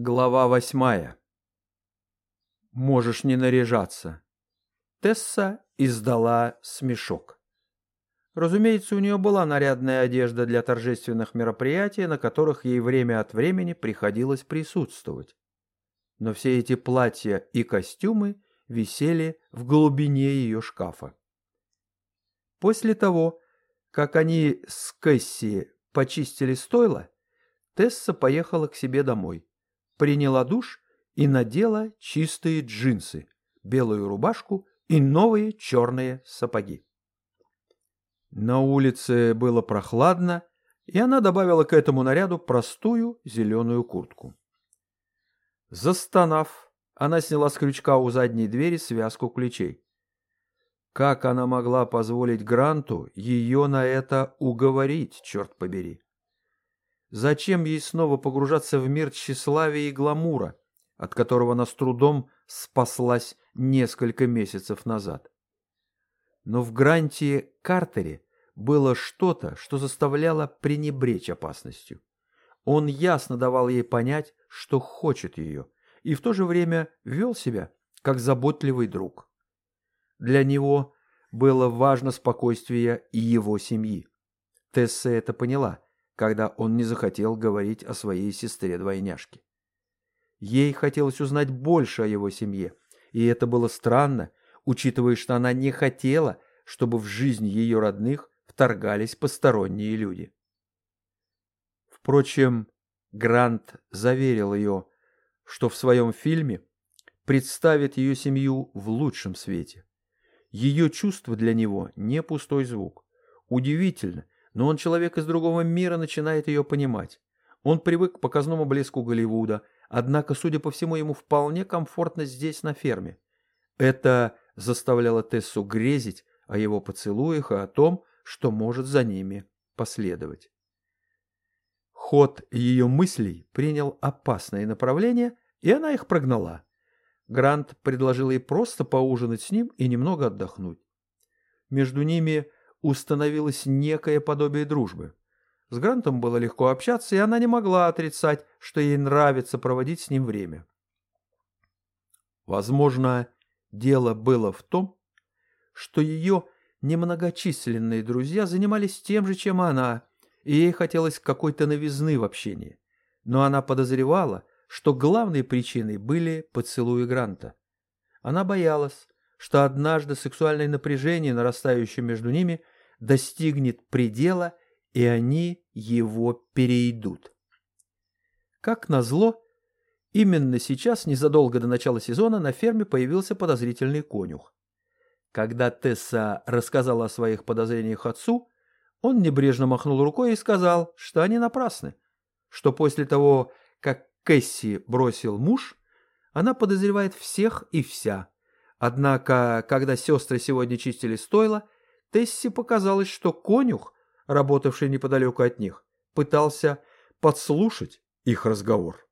Глава восьмая. Можешь не наряжаться. Тесса издала смешок. Разумеется, у нее была нарядная одежда для торжественных мероприятий, на которых ей время от времени приходилось присутствовать. Но все эти платья и костюмы висели в глубине ее шкафа. После того, как они с Кэсси почистили стойло, Тесса поехала к себе домой приняла душ и надела чистые джинсы, белую рубашку и новые черные сапоги. На улице было прохладно, и она добавила к этому наряду простую зеленую куртку. Застонав, она сняла с крючка у задней двери связку ключей. Как она могла позволить Гранту ее на это уговорить, черт побери? Зачем ей снова погружаться в мир тщеславия и гламура, от которого она с трудом спаслась несколько месяцев назад? Но в Гранте Картере было что-то, что заставляло пренебречь опасностью. Он ясно давал ей понять, что хочет ее, и в то же время вел себя, как заботливый друг. Для него было важно спокойствие и его семьи. Тесса это поняла – когда он не захотел говорить о своей сестре-двойняшке. Ей хотелось узнать больше о его семье, и это было странно, учитывая, что она не хотела, чтобы в жизнь ее родных вторгались посторонние люди. Впрочем, Грант заверил ее, что в своем фильме представит ее семью в лучшем свете. Ее чувство для него не пустой звук. Удивительно, но он человек из другого мира начинает ее понимать. Он привык к показному блеску Голливуда, однако, судя по всему, ему вполне комфортно здесь, на ферме. Это заставляло Тессу грезить о его поцелуях и о том, что может за ними последовать. Ход ее мыслей принял опасное направление, и она их прогнала. Грант предложил ей просто поужинать с ним и немного отдохнуть. Между ними установилось некое подобие дружбы. С Грантом было легко общаться, и она не могла отрицать, что ей нравится проводить с ним время. Возможно, дело было в том, что ее немногочисленные друзья занимались тем же, чем она, и ей хотелось какой-то новизны в общении. Но она подозревала, что главной причиной были поцелуи Гранта. Она боялась, что однажды сексуальное напряжение, нарастающее между ними, достигнет предела, и они его перейдут. Как назло, именно сейчас, незадолго до начала сезона, на ферме появился подозрительный конюх. Когда Тесса рассказала о своих подозрениях отцу, он небрежно махнул рукой и сказал, что они напрасны, что после того, как Кэсси бросил муж, она подозревает всех и вся, Однако, когда сестры сегодня чистили стойла, Тесси показалось, что конюх, работавший неподалеку от них, пытался подслушать их разговор.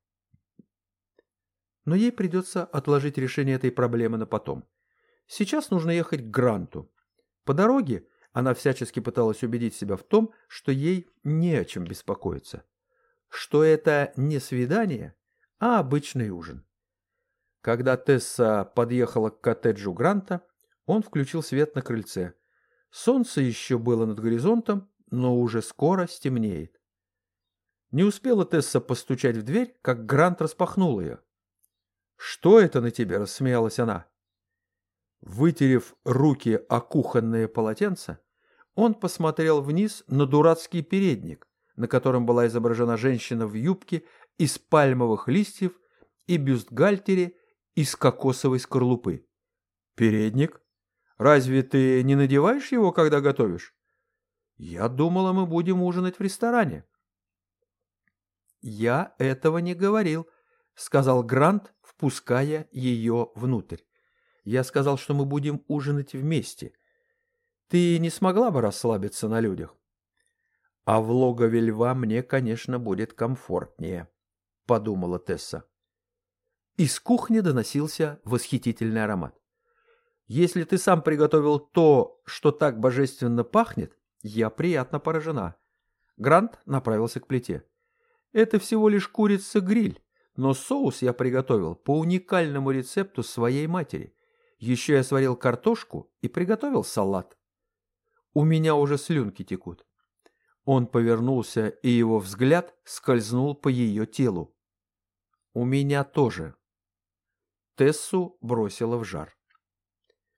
Но ей придется отложить решение этой проблемы на потом. Сейчас нужно ехать к Гранту. По дороге она всячески пыталась убедить себя в том, что ей не о чем беспокоиться. Что это не свидание, а обычный ужин. Когда Тесса подъехала к коттеджу Гранта, он включил свет на крыльце. Солнце еще было над горизонтом, но уже скоро стемнеет. Не успела Тесса постучать в дверь, как Грант распахнул ее. «Что это на тебе?» – рассмеялась она. Вытерев руки о кухонное полотенце, он посмотрел вниз на дурацкий передник, на котором была изображена женщина в юбке из пальмовых листьев и бюстгальтере из кокосовой скорлупы. Передник? Разве ты не надеваешь его, когда готовишь? Я думала, мы будем ужинать в ресторане. Я этого не говорил, сказал Грант, впуская ее внутрь. Я сказал, что мы будем ужинать вместе. Ты не смогла бы расслабиться на людях? А в логове льва мне, конечно, будет комфортнее, подумала Тесса. Из кухни доносился восхитительный аромат. Если ты сам приготовил то, что так божественно пахнет, я приятно поражена. Грант направился к плите. Это всего лишь курица-гриль, Но соус я приготовил по уникальному рецепту своей матери. Еще я сварил картошку и приготовил салат. У меня уже слюнки текут. Он повернулся, и его взгляд скользнул по ее телу. У меня тоже. Тессу бросила в жар.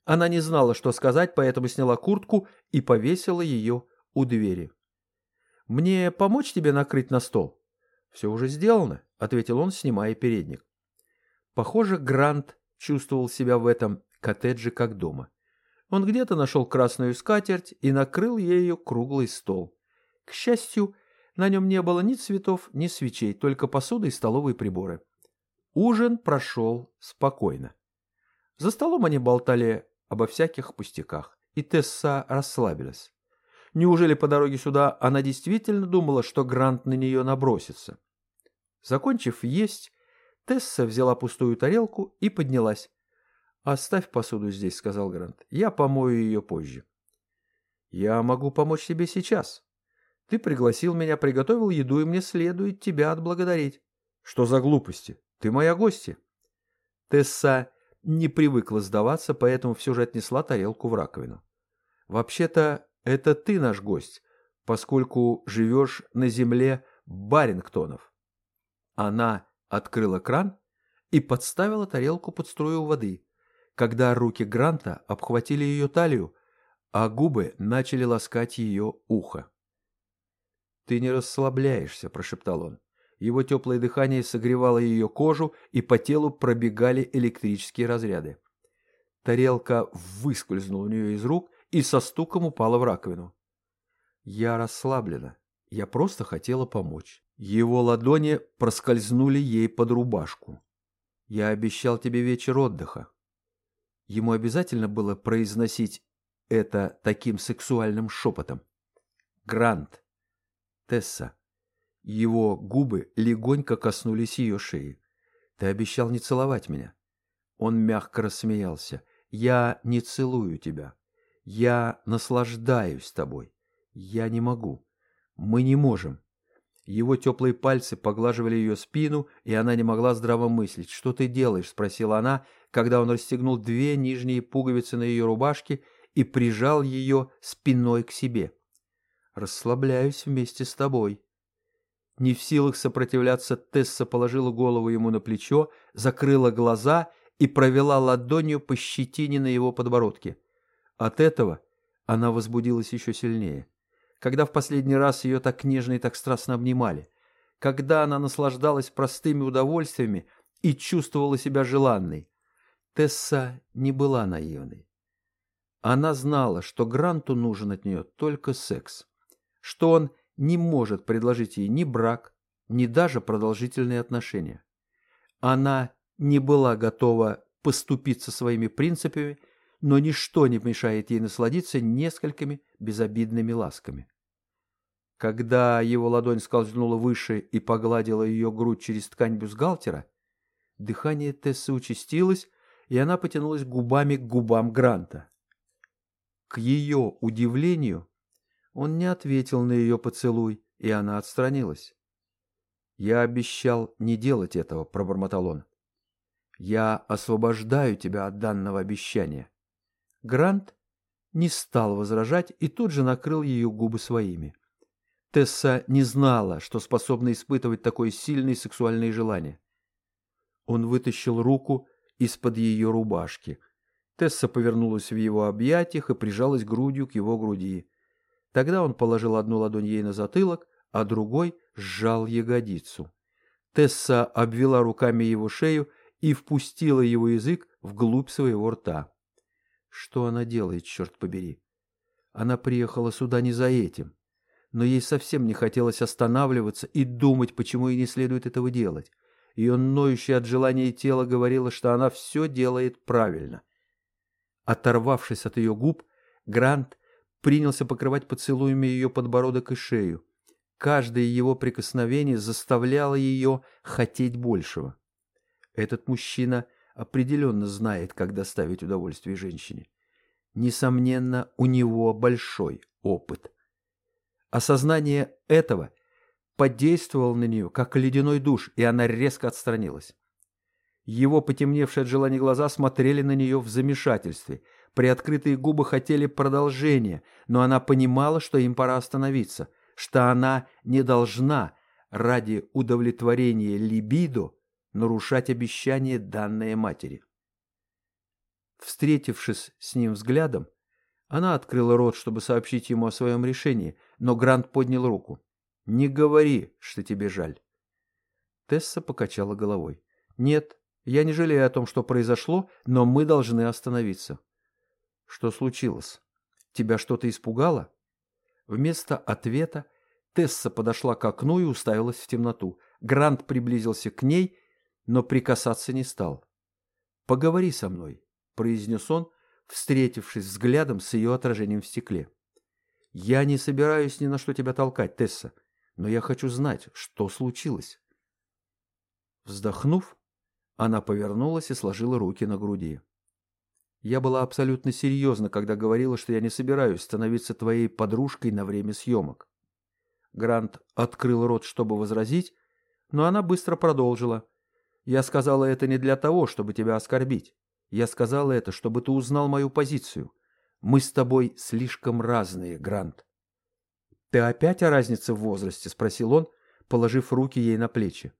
Она не знала, что сказать, поэтому сняла куртку и повесила ее у двери. «Мне помочь тебе накрыть на стол?» «Все уже сделано», — ответил он, снимая передник. Похоже, Грант чувствовал себя в этом коттедже как дома. Он где-то нашел красную скатерть и накрыл ею круглый стол. К счастью, на нем не было ни цветов, ни свечей, только посуда и столовые приборы. Ужин прошел спокойно. За столом они болтали обо всяких пустяках, и Тесса расслабилась. Неужели по дороге сюда она действительно думала, что Грант на нее набросится? Закончив есть, Тесса взяла пустую тарелку и поднялась. «Оставь посуду здесь», — сказал Грант. «Я помою ее позже». «Я могу помочь тебе сейчас. Ты пригласил меня, приготовил еду, и мне следует тебя отблагодарить». «Что за глупости? Ты моя гостья». Тесса не привыкла сдаваться, поэтому все же отнесла тарелку в раковину. «Вообще-то это ты наш гость, поскольку живешь на земле Барингтонов». Она открыла кран и подставила тарелку под струю воды, когда руки Гранта обхватили ее талию, а губы начали ласкать ее ухо. «Ты не расслабляешься», — прошептал он. Его теплое дыхание согревало ее кожу, и по телу пробегали электрические разряды. Тарелка выскользнула у нее из рук и со стуком упала в раковину. Я расслаблена. Я просто хотела помочь. Его ладони проскользнули ей под рубашку. Я обещал тебе вечер отдыха. Ему обязательно было произносить это таким сексуальным шепотом. Грант. Тесса. Его губы легонько коснулись ее шеи. «Ты обещал не целовать меня». Он мягко рассмеялся. «Я не целую тебя. Я наслаждаюсь тобой. Я не могу. Мы не можем». Его теплые пальцы поглаживали ее спину, и она не могла здраво мыслить. «Что ты делаешь?» – спросила она, когда он расстегнул две нижние пуговицы на ее рубашке и прижал ее спиной к себе. «Расслабляюсь вместе с тобой». Не в силах сопротивляться, Тесса положила голову ему на плечо, закрыла глаза и провела ладонью по щетине на его подбородке. От этого она возбудилась еще сильнее. Когда в последний раз ее так нежно и так страстно обнимали, когда она наслаждалась простыми удовольствиями и чувствовала себя желанной, Тесса не была наивной. Она знала, что Гранту нужен от нее только секс, что он не может предложить ей ни брак, ни даже продолжительные отношения. Она не была готова поступиться своими принципами, но ничто не мешает ей насладиться несколькими безобидными ласками. Когда его ладонь скользнула выше и погладила ее грудь через ткань бюстгальтера, дыхание Тессы участилось, и она потянулась губами к губам Гранта. К ее удивлению, он не ответил на ее поцелуй, и она отстранилась. «Я обещал не делать этого», — пробормотал он. «Я освобождаю тебя от данного обещания». Грант не стал возражать и тут же накрыл ее губы своими. Тесса не знала, что способна испытывать такое сильное сексуальное желание. Он вытащил руку из-под ее рубашки. Тесса повернулась в его объятиях и прижалась грудью к его груди. Тогда он положил одну ладонь ей на затылок, а другой сжал ягодицу. Тесса обвела руками его шею и впустила его язык вглубь своего рта. Что она делает, черт побери? Она приехала сюда не за этим. Но ей совсем не хотелось останавливаться и думать, почему ей не следует этого делать. Ее ноющее от желания тело говорило, что она все делает правильно. Оторвавшись от ее губ, Грант принялся покрывать поцелуями ее подбородок и шею. Каждое его прикосновение заставляло ее хотеть большего. Этот мужчина определенно знает, как доставить удовольствие женщине. Несомненно, у него большой опыт. Осознание этого подействовал на нее, как ледяной душ, и она резко отстранилась. Его потемневшие от желания глаза смотрели на нее в замешательстве. Приоткрытые губы хотели продолжения, но она понимала, что им пора остановиться, что она не должна ради удовлетворения либидо нарушать обещание данной матери. Встретившись с ним взглядом, она открыла рот, чтобы сообщить ему о своем решении, но Грант поднял руку. «Не говори, что тебе жаль». Тесса покачала головой. «Нет, я не жалею о том, что произошло, но мы должны остановиться». «Что случилось? Тебя что-то испугало?» Вместо ответа Тесса подошла к окну и уставилась в темноту. Грант приблизился к ней, но прикасаться не стал. «Поговори со мной», — произнес он, встретившись взглядом с ее отражением в стекле. «Я не собираюсь ни на что тебя толкать, Тесса, но я хочу знать, что случилось». Вздохнув, она повернулась и сложила руки на груди. «Я была абсолютно серьезна, когда говорила, что я не собираюсь становиться твоей подружкой на время съемок. Грант открыл рот, чтобы возразить, но она быстро продолжила. «Я сказала это не для того, чтобы тебя оскорбить. Я сказала это, чтобы ты узнал мою позицию. Мы с тобой слишком разные, Грант». «Ты опять о разнице в возрасте?» — спросил он, положив руки ей на плечи.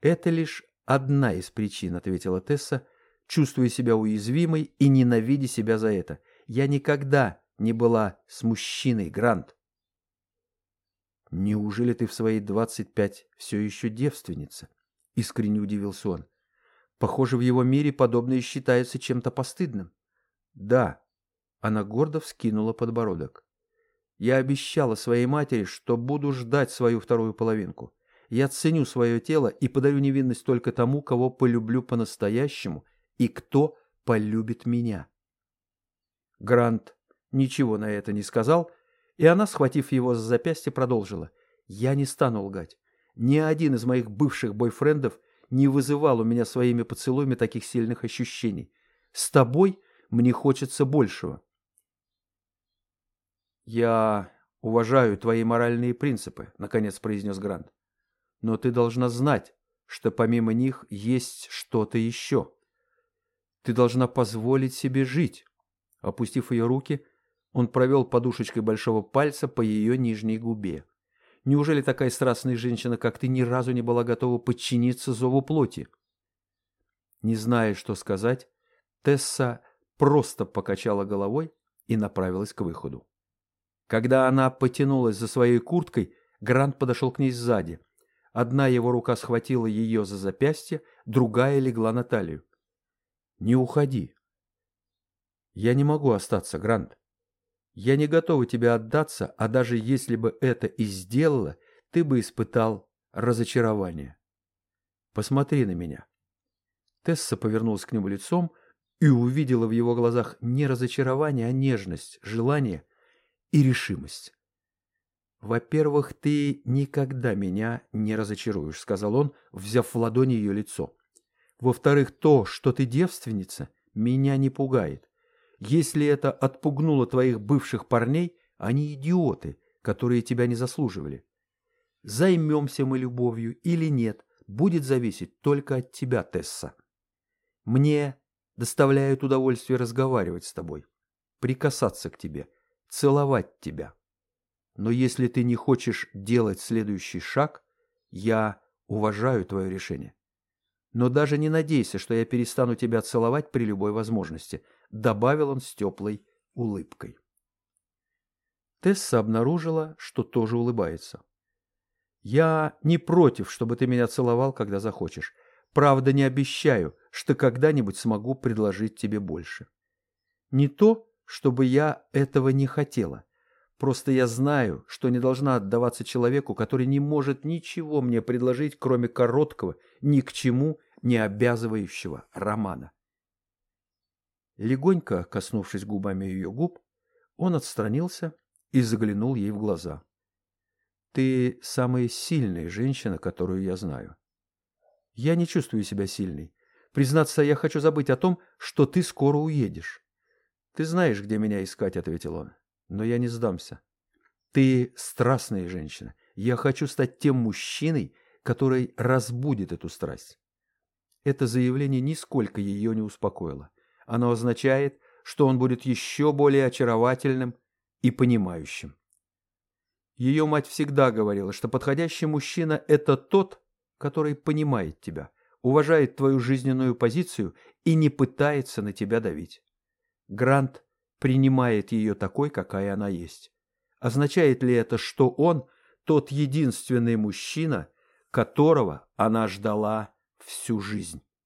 «Это лишь одна из причин», — ответила Тесса, чувствуя себя уязвимой и ненавидя себя за это. «Я никогда не была с мужчиной, Грант». «Неужели ты в свои двадцать пять все еще девственница?» — искренне удивился он. «Похоже, в его мире подобное считается чем-то постыдным». «Да», — она гордо вскинула подбородок. «Я обещала своей матери, что буду ждать свою вторую половинку. Я ценю свое тело и подарю невинность только тому, кого полюблю по-настоящему и кто полюбит меня». Грант ничего на это не сказал, — и она, схватив его за запястье, продолжила. «Я не стану лгать. Ни один из моих бывших бойфрендов не вызывал у меня своими поцелуями таких сильных ощущений. С тобой мне хочется большего». «Я уважаю твои моральные принципы», — наконец произнес Грант. «Но ты должна знать, что помимо них есть что-то еще. Ты должна позволить себе жить». Опустив ее руки, он провел подушечкой большого пальца по ее нижней губе. Неужели такая страстная женщина, как ты, ни разу не была готова подчиниться зову плоти? Не зная, что сказать, Тесса просто покачала головой и направилась к выходу. Когда она потянулась за своей курткой, Грант подошел к ней сзади. Одна его рука схватила ее за запястье, другая легла на талию. «Не уходи». «Я не могу остаться, Грант. Я не готова тебе отдаться, а даже если бы это и сделала, ты бы испытал разочарование. Посмотри на меня. Тесса повернулась к нему лицом и увидела в его глазах не разочарование, а нежность, желание и решимость. «Во-первых, ты никогда меня не разочаруешь», — сказал он, взяв в ладони ее лицо. «Во-вторых, то, что ты девственница, меня не пугает. Если это отпугнуло твоих бывших парней, они идиоты, которые тебя не заслуживали. Займемся мы любовью или нет, будет зависеть только от тебя, Тесса. Мне доставляет удовольствие разговаривать с тобой, прикасаться к тебе, целовать тебя. Но если ты не хочешь делать следующий шаг, я уважаю твое решение. Но даже не надейся, что я перестану тебя целовать при любой возможности добавил он с теплой улыбкой. Тесса обнаружила, что тоже улыбается. «Я не против, чтобы ты меня целовал, когда захочешь. Правда, не обещаю, что когда-нибудь смогу предложить тебе больше. Не то, чтобы я этого не хотела. Просто я знаю, что не должна отдаваться человеку, который не может ничего мне предложить, кроме короткого, ни к чему не обязывающего романа. Легонько коснувшись губами ее губ, он отстранился и заглянул ей в глаза. «Ты самая сильная женщина, которую я знаю. Я не чувствую себя сильной. Признаться, я хочу забыть о том, что ты скоро уедешь. Ты знаешь, где меня искать, — ответил он. Но я не сдамся. Ты страстная женщина. Я хочу стать тем мужчиной, который разбудит эту страсть. Это заявление нисколько ее не успокоило. Оно означает, что он будет еще более очаровательным и понимающим. Ее мать всегда говорила, что подходящий мужчина – это тот, который понимает тебя, уважает твою жизненную позицию и не пытается на тебя давить. Грант принимает ее такой, какая она есть. Означает ли это, что он тот единственный мужчина, которого она ждала всю жизнь?